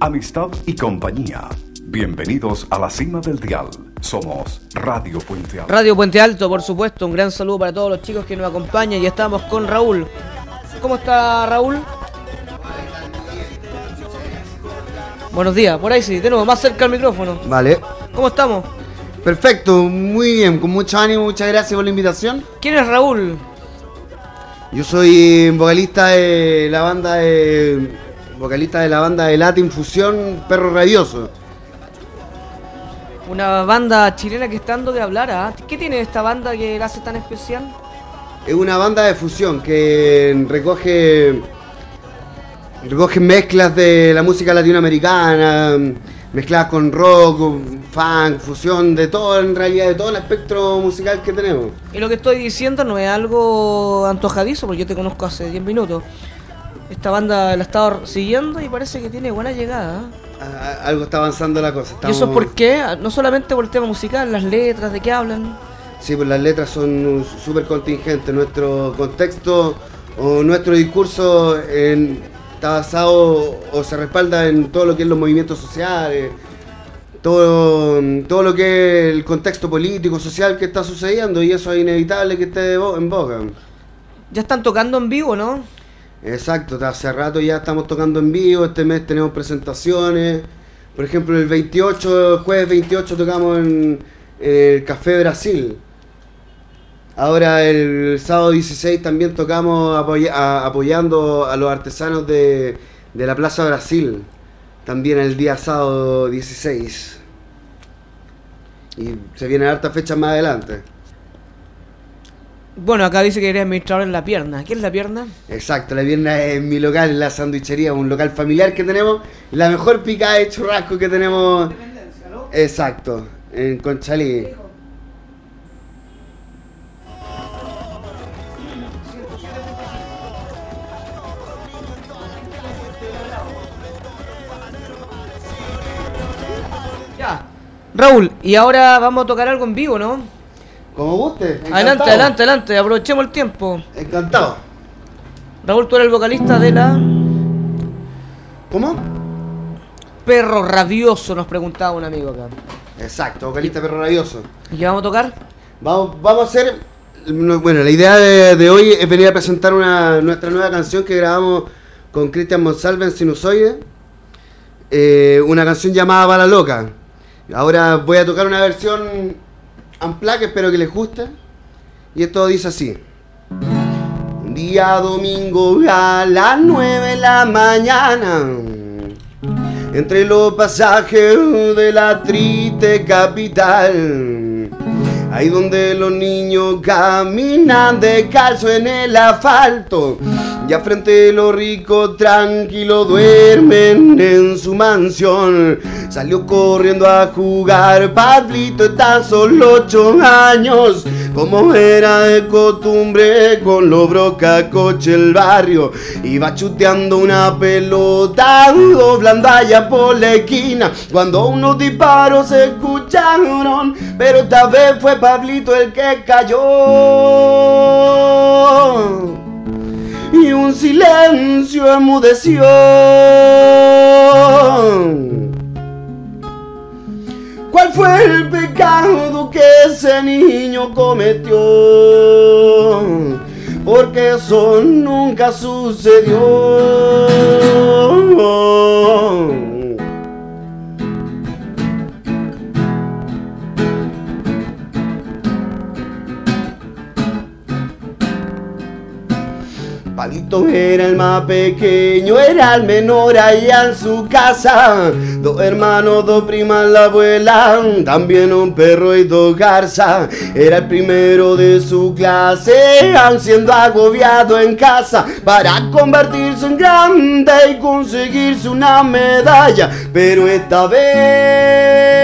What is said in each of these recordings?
Amistad y compañía. Bienvenidos a la cima del dial. Somos Radio Puente Alto. Radio Puente Alto, por supuesto. Un gran saludo para todos los chicos que nos acompañan. Y estamos con Raúl. ¿Cómo está Raúl? Buenos días, por ahí sí, tenemos más cerca el micrófono. Vale. ¿Cómo estamos? Perfecto, muy bien, con mucho ánimo, muchas gracias por la invitación. ¿Quién es Raúl? Yo soy vocalista de la banda de vocalista de la banda de Latin Fusión Perro Radioso. Una banda chilena que está dando de hablar, ¿ah? ¿Qué tiene esta banda que la hace tan especial? Es una banda de fusión que recoge recoge mezclas de la música latinoamericana, mezcladas con rock, funk, fusión, de todo en realidad, de todo el espectro musical que tenemos. Y lo que estoy diciendo no es algo antojadizo, porque yo te conozco hace 10 minutos. Esta banda la he estado siguiendo y parece que tiene buena llegada. Ah, algo está avanzando la cosa. ¿Y eso por qué? No solamente por el tema musical, las letras, ¿de qué hablan? Sí, pues las letras son súper contingentes. Nuestro contexto o nuestro discurso está basado o se respalda en todo lo que es los movimientos sociales, todo, todo lo que es el contexto político, social que está sucediendo y eso es inevitable que esté en boca. Ya están tocando en vivo, ¿no? Exacto, hace rato ya estamos tocando en vivo, este mes tenemos presentaciones. Por ejemplo, el 28, jueves 28 tocamos en, el Café Brasil. Ahora el sábado 16 también tocamos apoyando a los artesanos de, de la Plaza Brasil. También el día sábado 16. Y se vienen hartas fechas más adelante. Bueno, acá dice que eres administrador en La Pierna. ¿Qué es La Pierna? Exacto, La Pierna es mi local, en la sandwichería, un local familiar que tenemos. La mejor picada de churrasco que tenemos. ¿no? Exacto, en Conchalí. Ya. Raúl, y ahora vamos a tocar algo en vivo, ¿no? Como guste. Adelante, adelante, adelante. Aprovechemos el tiempo. Encantado. Raúl, tú eres el vocalista de la. ¿Cómo? Perro Rabioso, nos preguntaba un amigo acá. Exacto, vocalista Perro Rabioso. ¿Y qué vamos a tocar? Vamos, vamos a hacer. Bueno, la idea de, hoy es venir a presentar una, nuestra nueva canción que grabamos con Cristian Monsalve en Sinusoide. Eh, una canción llamada Bala Loca. Ahora voy a tocar una versión Amplaque, espero que les guste. Y esto dice así. Día domingo a las 9 de la mañana. Entre los pasajes de la triste capital. Ahí donde los niños caminan descalzo en el asfalto. Ya frente de los ricos tranquilos duermen en su mansión. Salió corriendo a jugar, Pablito está solo ocho años. Como era de costumbre con los brocacoche el barrio. Iba chuteando una pelota, doblando allá por la esquina. Cuando unos disparos se escucharon, pero esta vez fue Pablito el que cayó y un silencio emudeció. ¿Cuál fue el pecado que ese niño cometió? Porque eso nunca sucedió. Palito era el más pequeño, era el menor allá en su casa. Dos hermanos, dos primas, la abuela, también un perro y dos garzas. Era el primero de su clase, siendo agobiado en casa para convertirse en grande y conseguirse una medalla. Pero esta vez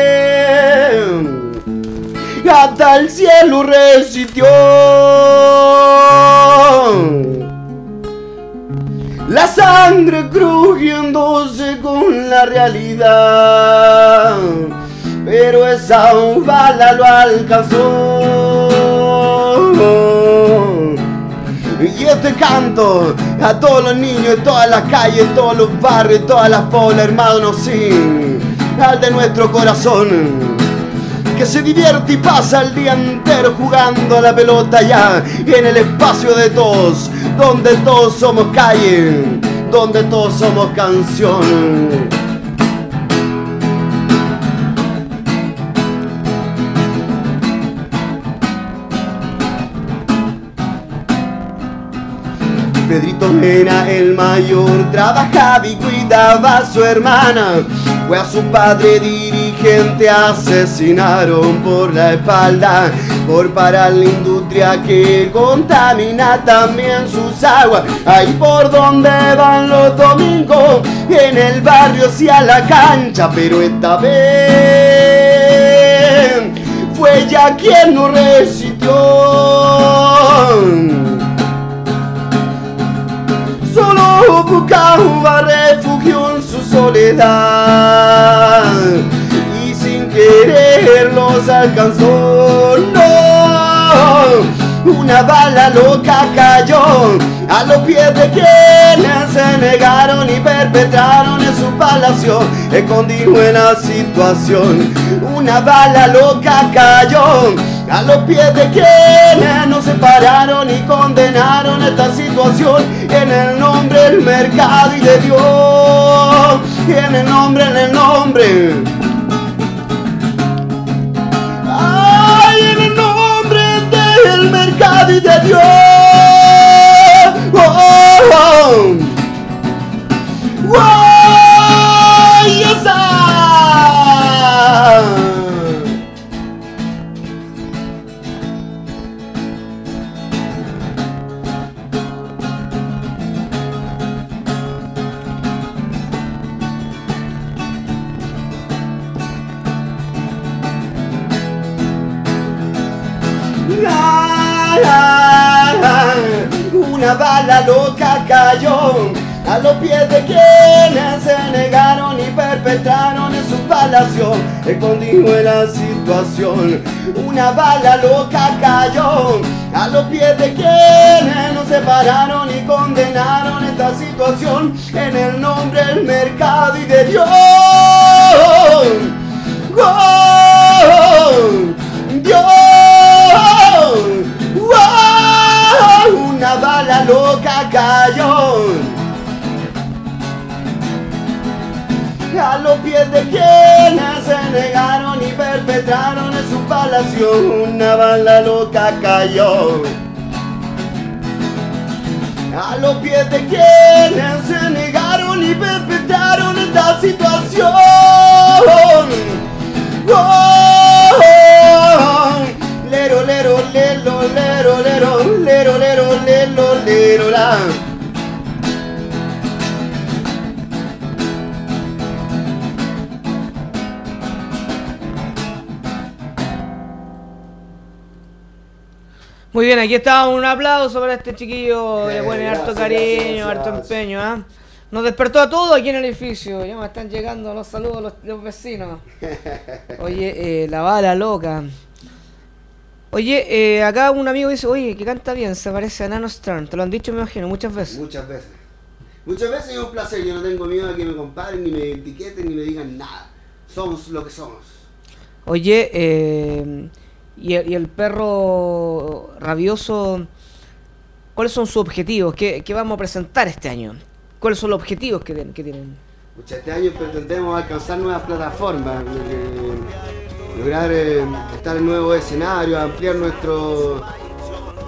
hasta el cielo resistió la sangre crujiéndose con la realidad, pero esa bala lo alcanzó. Y este canto a todos los niños en todas las calles, todos los barrios, todas las poblas, hermanos, sí, al de nuestro corazón que se divierte y pasa el día entero jugando a la pelota ya en el espacio de todos, donde todos somos calle, donde todos somos canción. Pedrito era el mayor, trabajaba y cuidaba a su hermana. Fue a su padre dirigente, asesinaron por la espalda. Por parar la industria que contamina también sus aguas. Ahí por donde van los domingos, en el barrio hacia la cancha, pero esta vez fue ya quien no resistió solo buscaba refugio su soledad y sin querer los alcanzó. No, una bala loca cayó a los pies de quienes se negaron y perpetraron en su palacio, escondido en la situación. Una bala loca cayó a los pies de quienes nos separaron y condenaron esta situación en el nombre del mercado y de Dios, en el nombre, en el nombre. Ay, en el nombre del mercado y de Dios. Oh, oh. Una bala loca cayó a los pies de quienes se negaron y perpetraron en su palacio, escondido en la situación. Una bala loca cayó a los pies de quienes nos separaron y condenaron esta situación en el nombre del mercado y de Dios. Dios, loca cayó. A los pies de quienes se negaron y perpetraron en su palacio, una bala loca cayó. A los pies de quienes se negaron y perpetraron esta situación. Oh, lero, lero, lero, lero, lero, Muy bien, aquí está un aplauso para este chiquillo. Eh, Le pone harto cariño, gracias, harto empeño. ¿ah? Nos despertó a todos aquí en el edificio. Ya me están llegando los saludos los, los vecinos. Oye, eh, la bala loca. Oye, eh, acá un amigo dice, oye, que canta bien, se parece a Nano Stern. Te lo han dicho, me imagino, muchas veces. Muchas veces. Muchas veces es un placer, yo no tengo miedo a que me comparen, ni me etiqueten, ni me digan nada. Somos lo que somos. Oye, eh, y, el, perro rabioso, ¿cuáles son sus objetivos? ¿Qué, vamos a presentar este año? ¿Cuáles son los objetivos que, que tienen? Este año pretendemos alcanzar nuevas plataformas, eh, lograr eh, estar en nuevos escenarios, ampliar nuestro,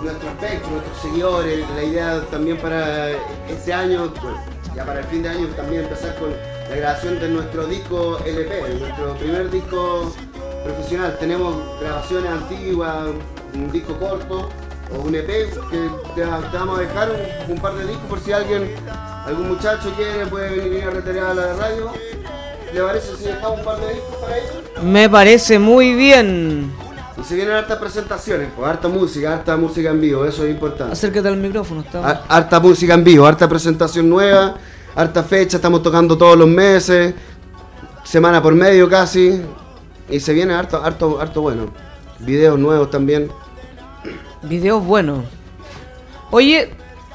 nuestro espectro, nuestros seguidores. La idea también para este año, ya para el fin de año, también empezar con la grabación de nuestro disco LP, nuestro primer disco profesional. Tenemos grabaciones antiguas, un disco corto o un EP que te, te vamos a dejar un, un par de discos por si alguien, algún muchacho quiere, puede venir a retirar a la radio. ¿Le parece si dejamos un par de discos para ellos? Me parece muy bien. Y se vienen hartas presentaciones, pues, harta música, harta música en vivo, eso es importante. Acércate al micrófono. Está... Har- Harta música en vivo, harta presentación nueva, harta fecha, estamos tocando todos los meses, semana por medio casi, y se viene harto, harto, harto bueno. Videos nuevos también. Videos buenos. Oye,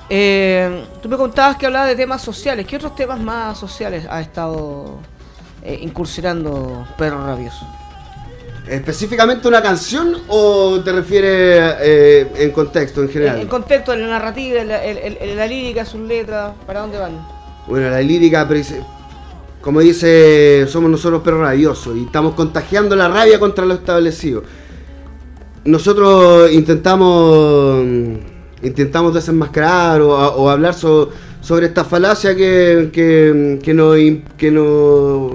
Eh, tú me contabas que hablabas de temas sociales. ¿Qué otros temas más sociales ha estado eh, incursionando Perro Rabioso? ¿Específicamente una canción o te refieres eh, en contexto en general? En, contexto, en la narrativa, en la, en la lírica, sus letras, ¿para dónde van? Bueno, la lírica, como dice, somos nosotros perros rabiosos y estamos contagiando la rabia contra lo establecido. Nosotros intentamos intentamos desenmascarar o, o hablar so- sobre esta falacia que, que, que nos, que, nos,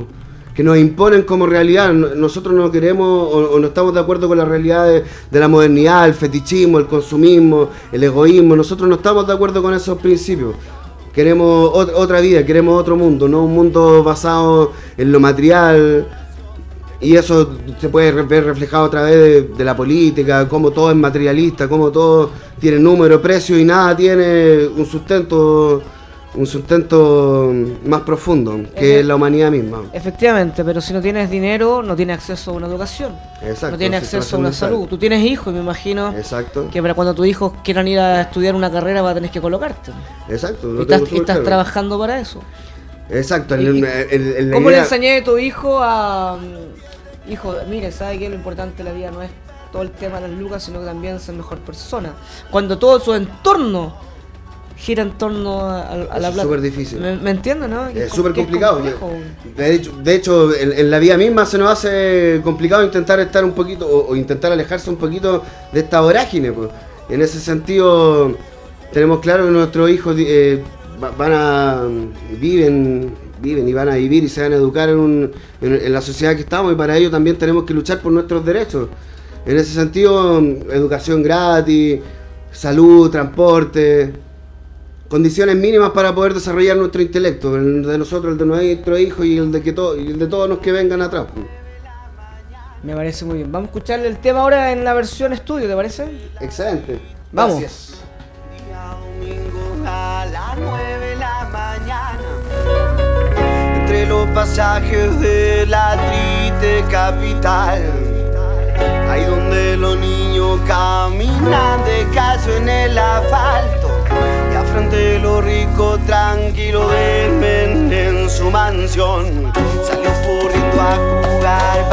que nos imponen como realidad. No- Nosotros no queremos o, o no estamos de acuerdo con la realidad de, de la modernidad, el fetichismo, el consumismo, el egoísmo. Nosotros no estamos de acuerdo con esos principios. Queremos ot- otra vida, queremos otro mundo, no un mundo basado en lo material. Y eso se puede ver reflejado a través de, de la política, cómo todo es materialista, cómo todo tiene número, precio y nada tiene un sustento un sustento más profundo, que es la humanidad misma. Efectivamente, pero si no tienes dinero, no tienes acceso a una educación. Exacto. no tienes acceso a una salud. Tú tienes hijos y me imagino Exacto. que para cuando tus hijos quieran ir a estudiar una carrera vas a tener que colocarte. Exacto. y estás, y estás claro. trabajando para eso. Exacto. El- el- el- ¿Cómo le enseñé a tu hijo a... mm, Hijo, mire, ¿sabe que lo importante de la vida no es todo el tema de las lucas, sino que también ser mejor persona? Cuando todo su entorno gira en torno a, a la Eso es plata. súper difícil. ¿Me, me entiendes, no? Es súper complicado. De hecho, de hecho en, en la vida misma se nos hace complicado intentar estar un poquito o, o intentar alejarse un poquito de esta vorágine. pues. En ese sentido, tenemos claro que nuestros hijos eh, va- van a viven viven y van a vivir y se van a educar en, un- en- en la sociedad que estamos y para ello también tenemos que luchar por nuestros derechos. En ese sentido, educación gratis, salud, transporte, condiciones mínimas para poder desarrollar nuestro intelecto, el de nosotros, el de nuestro hijo y el de que to- y el de todos los que vengan atrás. Me parece muy bien. Vamos a escucharle el tema ahora en la versión estudio, ¿te parece? Excelente. Vamos. Gracias. Día domingo a las nueve de la mañana Entre los pasajes de la triste capital Ahí donde los niños caminan descalzo en el asfalto frente de los ricos tranquilos duermen en su mansión. Salió corriendo a jugar,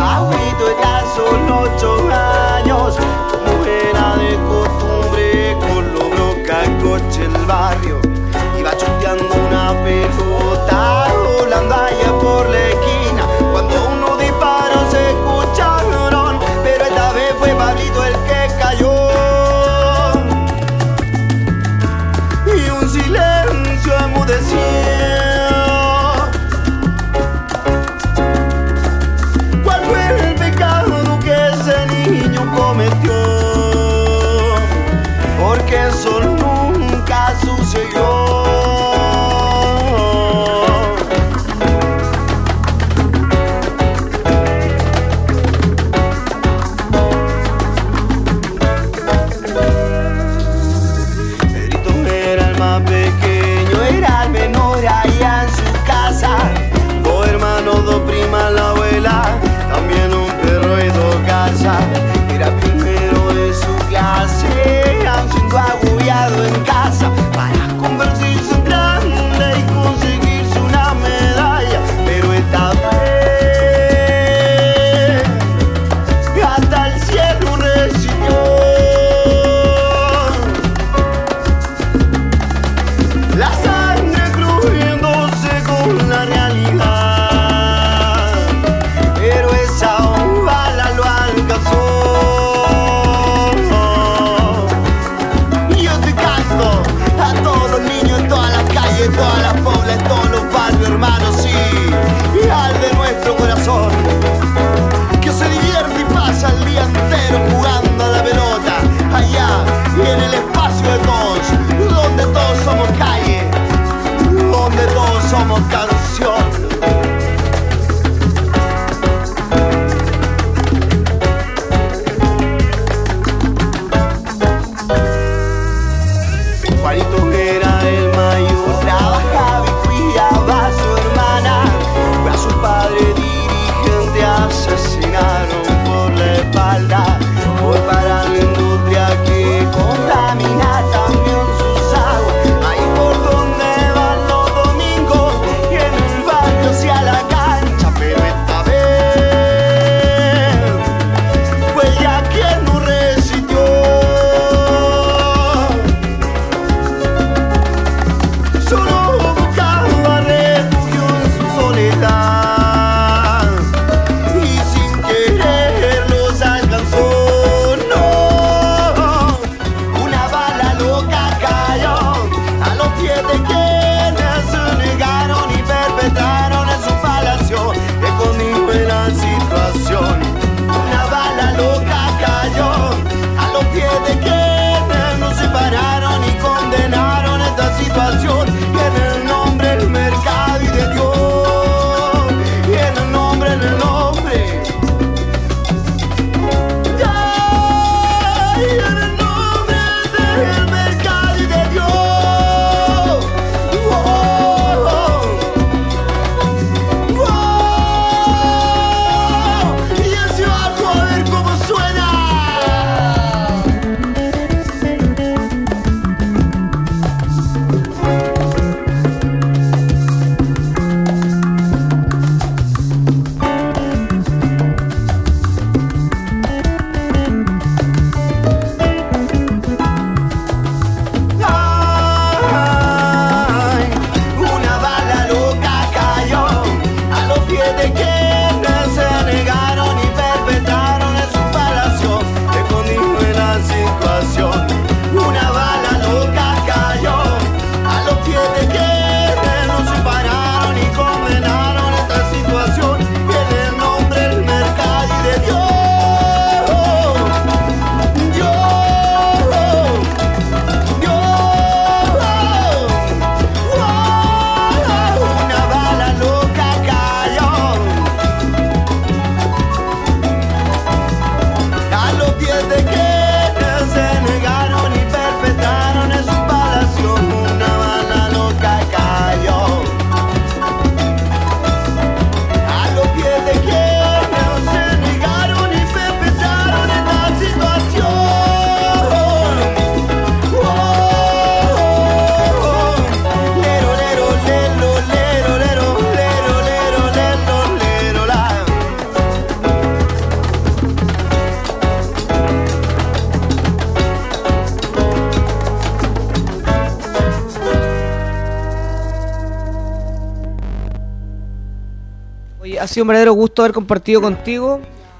sido un verdadero gusto haber compartido contigo.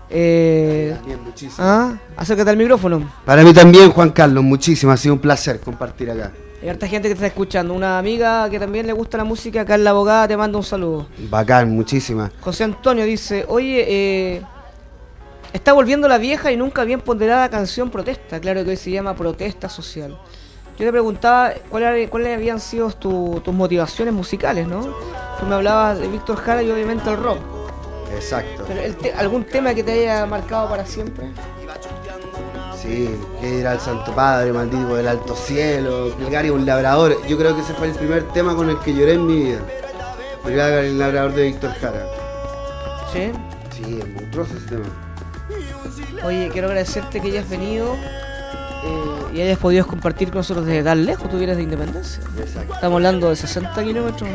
Eh, Bien, muchísimo. ¿ah? Acércate al micrófono. Para mí también, Juan Carlos, muchísimo. Ha sido un placer compartir acá. Hay harta gente que te está escuchando. Una amiga que también le gusta la música, acá en la abogada, te manda un saludo. Bacán, muchísimas. José Antonio dice, oye, eh, está volviendo la vieja y nunca bien ponderada canción protesta. Claro que hoy se llama protesta social. Yo te preguntaba cuáles cuáles habían sido tu- tus motivaciones musicales, ¿no? Tú me hablabas de Víctor Jara y obviamente el rock. Exacto. Pero el te- ¿Algún tema que te haya marcado para siempre? Sí, que era el Santo Padre, maldito del alto cielo, el Gary un labrador. Yo creo que ese fue el primer tema con el que lloré en mi vida. El Gary el labrador de Víctor Jara. Sí. Sí, es monstruoso ese tema. Oye, quiero agradecerte que hayas venido eh, y hayas podido compartir con nosotros desde tan lejos, tú vienes de Independencia. Exacto. Estamos hablando de 60 kilómetros,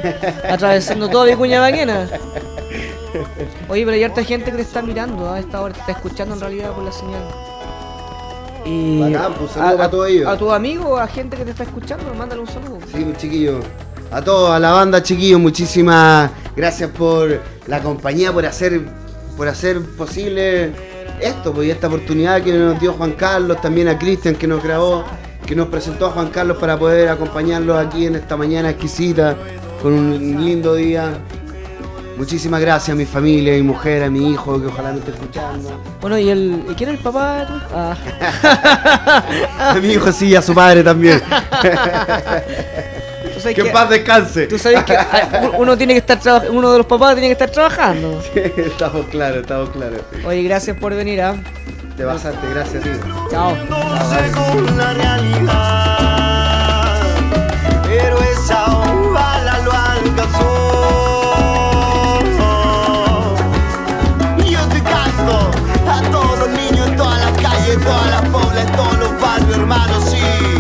atravesando toda Vicuña Maquena. Oye, pero hay harta gente que te está mirando a esta hora, te está escuchando en realidad por la señal. Y Bacán, pues, saludo para todos ellos. a tu amigo, a gente que te está escuchando, mándale un saludo. Sí, pues, chiquillos. A todos, a la banda, chiquillos, muchísimas gracias por la compañía, por hacer, por hacer posible esto, pues, y esta oportunidad que nos dio Juan Carlos, también a Cristian que nos grabó, que nos presentó a Juan Carlos para poder acompañarlos aquí en esta mañana exquisita, con un lindo día. Muchísimas gracias a mi familia, a mi mujer, a mi hijo, que ojalá no esté escuchando. Bueno, ¿y, el, ¿y quién es el papá? Ah. a mi hijo sí, a su madre también. que, en paz descanse. Tú sabes que uno tiene que estar uno de los papás tiene que estar trabajando. Sí, estamos claros, estamos claros. Oye, gracias por venir, ¿ah? ¿eh? Te basaste, gracias tío. Chao. Según la realidad, pero esa lo alcanzó. meu irmão, sim.